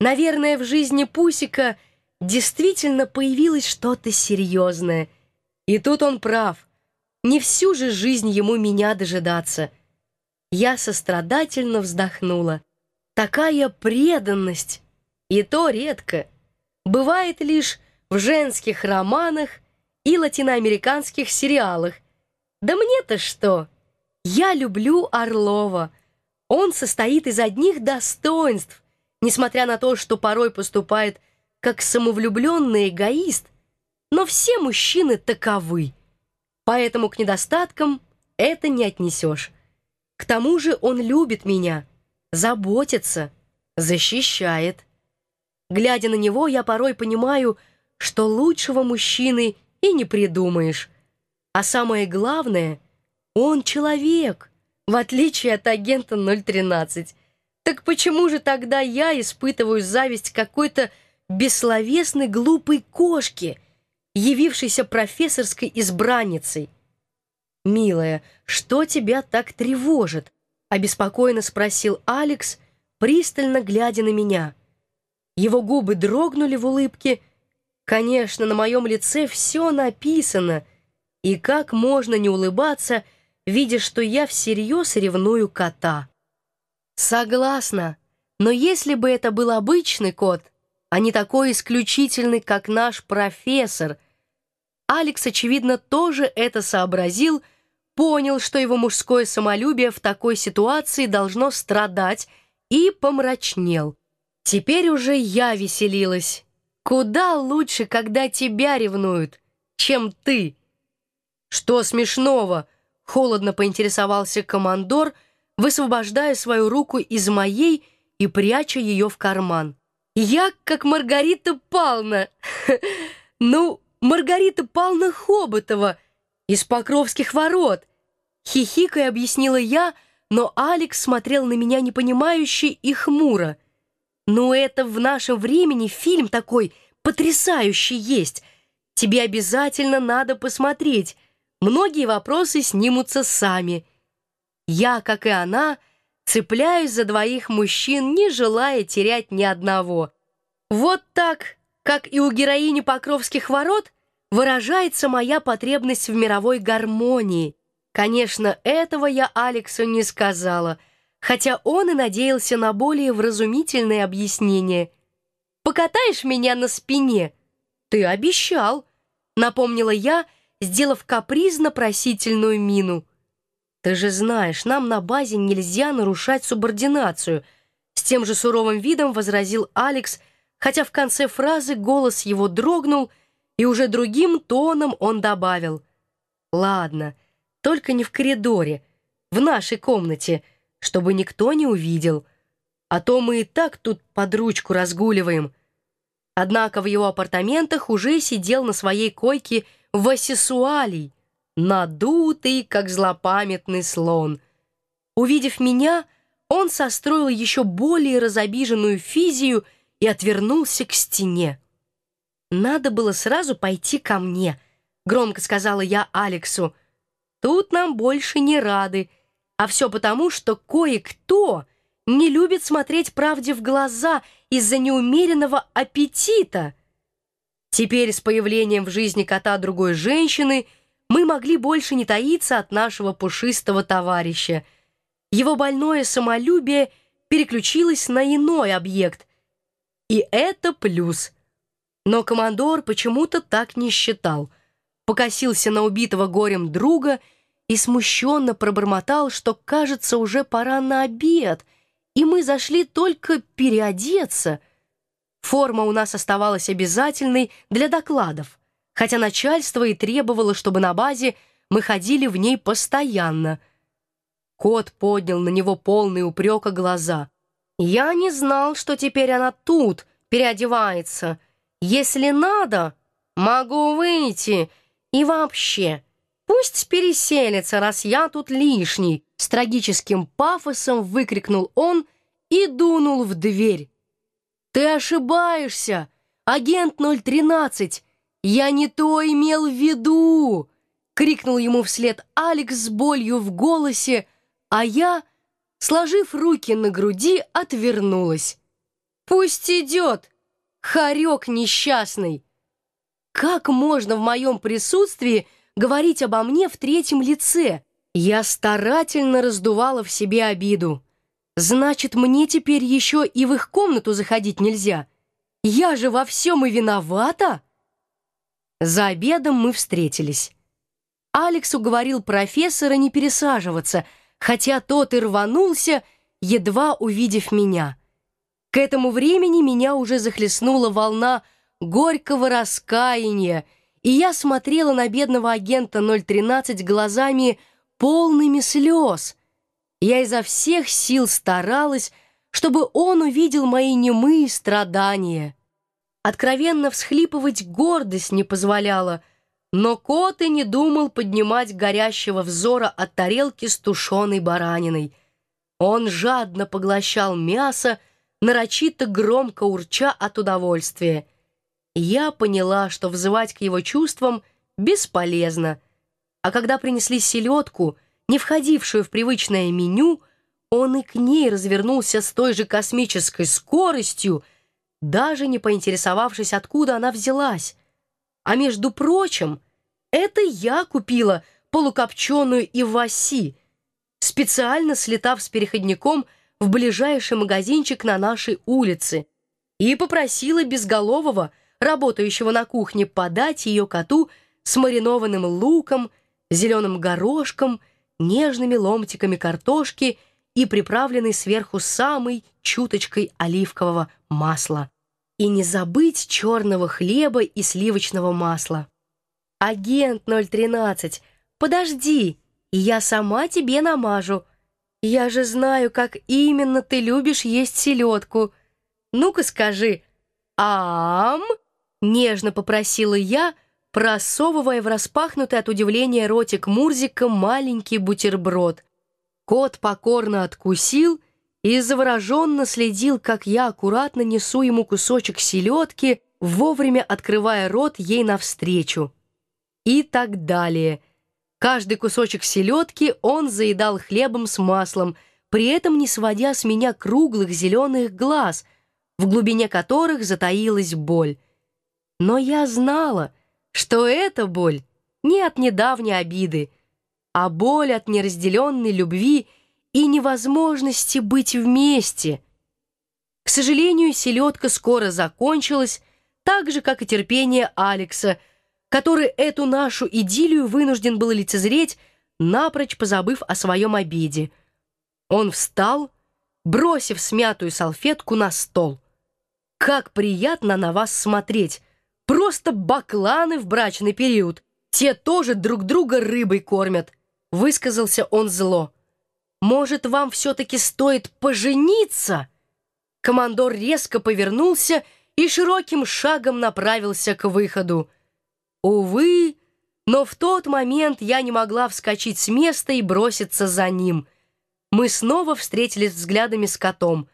Наверное, в жизни Пусика действительно появилось что-то серьезное. И тут он прав. Не всю же жизнь ему меня дожидаться. Я сострадательно вздохнула. Такая преданность! И то редко. Бывает лишь в женских романах и латиноамериканских сериалах. Да мне-то что? Я люблю Орлова. Он состоит из одних достоинств, несмотря на то, что порой поступает как самовлюбленный эгоист, но все мужчины таковы. Поэтому к недостаткам это не отнесешь. К тому же он любит меня, заботится, защищает. Глядя на него, я порой понимаю, что лучшего мужчины и не придумаешь. А самое главное, он человек, в отличие от агента 013. Так почему же тогда я испытываю зависть какой-то бессловесной глупой кошки, явившейся профессорской избранницей? «Милая, что тебя так тревожит?» — обеспокоенно спросил Алекс, пристально глядя на меня. Его губы дрогнули в улыбке. Конечно, на моем лице все написано. И как можно не улыбаться, видя, что я всерьез ревную кота? Согласна. Но если бы это был обычный кот, а не такой исключительный, как наш профессор, Алекс, очевидно, тоже это сообразил, понял, что его мужское самолюбие в такой ситуации должно страдать, и помрачнел. Теперь уже я веселилась. Куда лучше, когда тебя ревнуют, чем ты. Что смешного? Холодно поинтересовался командор, высвобождая свою руку из моей и пряча ее в карман. Я как Маргарита Павловна. Ну, Маргарита Павловна Хоботова из Покровских ворот. Хихикая объяснила я, но Алекс смотрел на меня непонимающе и хмуро. «Ну это в нашем времени фильм такой потрясающий есть. Тебе обязательно надо посмотреть. Многие вопросы снимутся сами. Я, как и она, цепляюсь за двоих мужчин, не желая терять ни одного. Вот так, как и у героини Покровских ворот, выражается моя потребность в мировой гармонии. Конечно, этого я Алексу не сказала — хотя он и надеялся на более вразумительное объяснение. «Покатаешь меня на спине?» «Ты обещал», — напомнила я, сделав капризно-просительную мину. «Ты же знаешь, нам на базе нельзя нарушать субординацию», с тем же суровым видом возразил Алекс, хотя в конце фразы голос его дрогнул, и уже другим тоном он добавил. «Ладно, только не в коридоре, в нашей комнате», чтобы никто не увидел, а то мы и так тут под ручку разгуливаем. Однако в его апартаментах уже сидел на своей койке Васисуалий, надутый, как злопамятный слон. Увидев меня, он состроил еще более разобиженную физию и отвернулся к стене. «Надо было сразу пойти ко мне», — громко сказала я Алексу. «Тут нам больше не рады», а все потому, что кое-кто не любит смотреть правде в глаза из-за неумеренного аппетита. Теперь с появлением в жизни кота другой женщины мы могли больше не таиться от нашего пушистого товарища. Его больное самолюбие переключилось на иной объект. И это плюс. Но командор почему-то так не считал. Покосился на убитого горем друга и, смущенно пробормотал, что, кажется, уже пора на обед, и мы зашли только переодеться. Форма у нас оставалась обязательной для докладов, хотя начальство и требовало, чтобы на базе мы ходили в ней постоянно. Кот поднял на него полные упрека глаза. «Я не знал, что теперь она тут переодевается. Если надо, могу выйти. И вообще...» Пусть переселится, раз я тут лишний!» С трагическим пафосом выкрикнул он и дунул в дверь. «Ты ошибаешься! Агент 013! Я не то имел в виду!» Крикнул ему вслед Алекс с болью в голосе, а я, сложив руки на груди, отвернулась. Пусть идет, хорек несчастный. Как можно в моем присутствии говорить обо мне в третьем лице? Я старательно раздувала в себе обиду. Значит, мне теперь еще и в их комнату заходить нельзя. Я же во всем и виновата. За обедом мы встретились. Алекс уговорил профессора не пересаживаться, хотя тот и рванулся, едва увидев меня. К этому времени меня уже захлестнула волна горького раскаяния, и я смотрела на бедного агента 013 глазами полными слез. Я изо всех сил старалась, чтобы он увидел мои немые страдания. Откровенно всхлипывать гордость не позволяла, но кот и не думал поднимать горящего взора от тарелки с тушеной бараниной. Он жадно поглощал мясо, нарочито громко урча от удовольствия. Я поняла, что взывать к его чувствам бесполезно — а когда принесли селедку, не входившую в привычное меню, он и к ней развернулся с той же космической скоростью, даже не поинтересовавшись, откуда она взялась. А между прочим, это я купила полукопченую иваси, специально слетав с переходником в ближайший магазинчик на нашей улице, и попросила безголового, работающего на кухне, подать ее коту с маринованным луком, зеленым горошком, нежными ломтиками картошки и приправленной сверху самой чуточкой оливкового масла. И не забыть черного хлеба и сливочного масла. «Агент 013, подожди, я сама тебе намажу. Я же знаю, как именно ты любишь есть селедку. Ну-ка скажи, ам?» Нежно попросила я, — просовывая в распахнутый от удивления ротик Мурзика маленький бутерброд. Кот покорно откусил и завороженно следил, как я аккуратно несу ему кусочек селедки, вовремя открывая рот ей навстречу. И так далее. Каждый кусочек селедки он заедал хлебом с маслом, при этом не сводя с меня круглых зеленых глаз, в глубине которых затаилась боль. Но я знала — что эта боль не от недавней обиды, а боль от неразделенной любви и невозможности быть вместе. К сожалению, селедка скоро закончилась, так же, как и терпение Алекса, который эту нашу идиллию вынужден был лицезреть, напрочь позабыв о своем обиде. Он встал, бросив смятую салфетку на стол. «Как приятно на вас смотреть!» Просто бакланы в брачный период. Те тоже друг друга рыбой кормят. Высказался он зло. Может, вам все-таки стоит пожениться? Командор резко повернулся и широким шагом направился к выходу. Увы, но в тот момент я не могла вскочить с места и броситься за ним. Мы снова встретились взглядами с котом.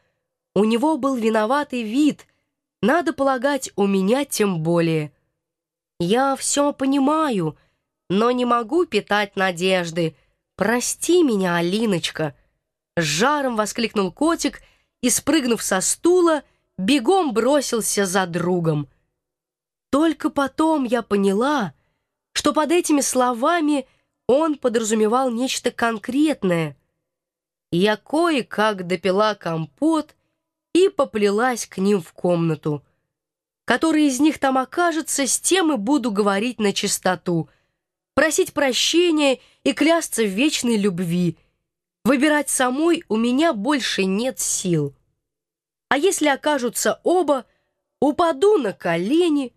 У него был виноватый вид — надо полагать, у меня тем более. Я все понимаю, но не могу питать надежды. Прости меня, Алиночка. С жаром воскликнул котик и, спрыгнув со стула, бегом бросился за другом. Только потом я поняла, что под этими словами он подразумевал нечто конкретное. Я кое-как допила компот и поплелась к ним в комнату. Который из них там окажется, с тем и буду говорить на чистоту, просить прощения и клясться в вечной любви. Выбирать самой у меня больше нет сил. А если окажутся оба, упаду на колени,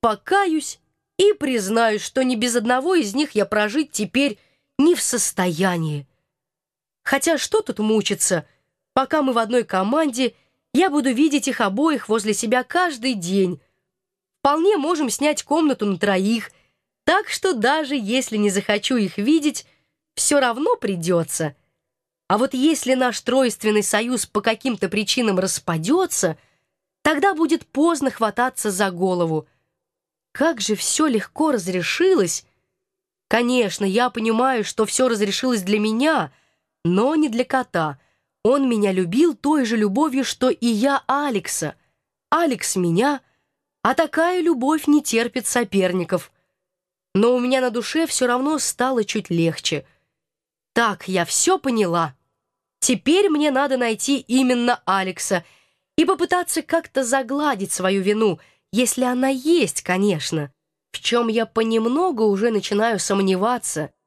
покаюсь и признаюсь, что ни без одного из них я прожить теперь не в состоянии. Хотя что тут мучиться, пока мы в одной команде — я буду видеть их обоих возле себя каждый день. Вполне можем снять комнату на троих, так что даже если не захочу их видеть, все равно придется. А вот если наш тройственный союз по каким-то причинам распадется, тогда будет поздно хвататься за голову. Как же все легко разрешилось! Конечно, я понимаю, что все разрешилось для меня, но не для кота — он меня любил той же любовью, что и я Алекса — Алекс меня, а такая любовь не терпит соперников. Но у меня на душе все равно стало чуть легче. Так, я все поняла. Теперь мне надо найти именно Алекса и попытаться как-то загладить свою вину, если она есть, конечно, в чем я понемногу уже начинаю сомневаться —